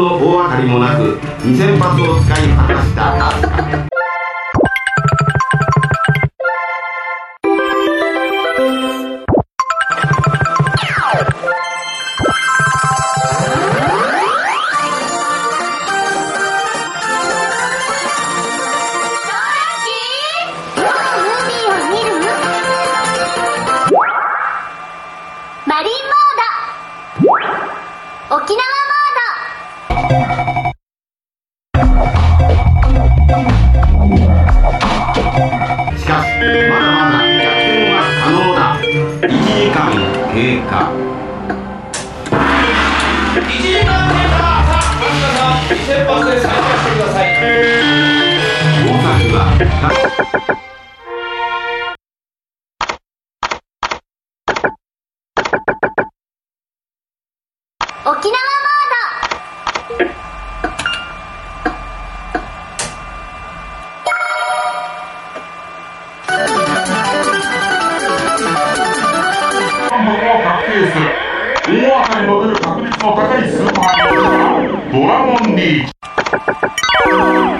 の大当たりもなく2000発を使い果たした。マリンモード。沖縄は可能だ。1時間経過。1時間経過。さあさん2000発で再開してください。は沖縄モ本を確定する大当たりの出る確率の高いスーパーボールがドラゴンリーチ。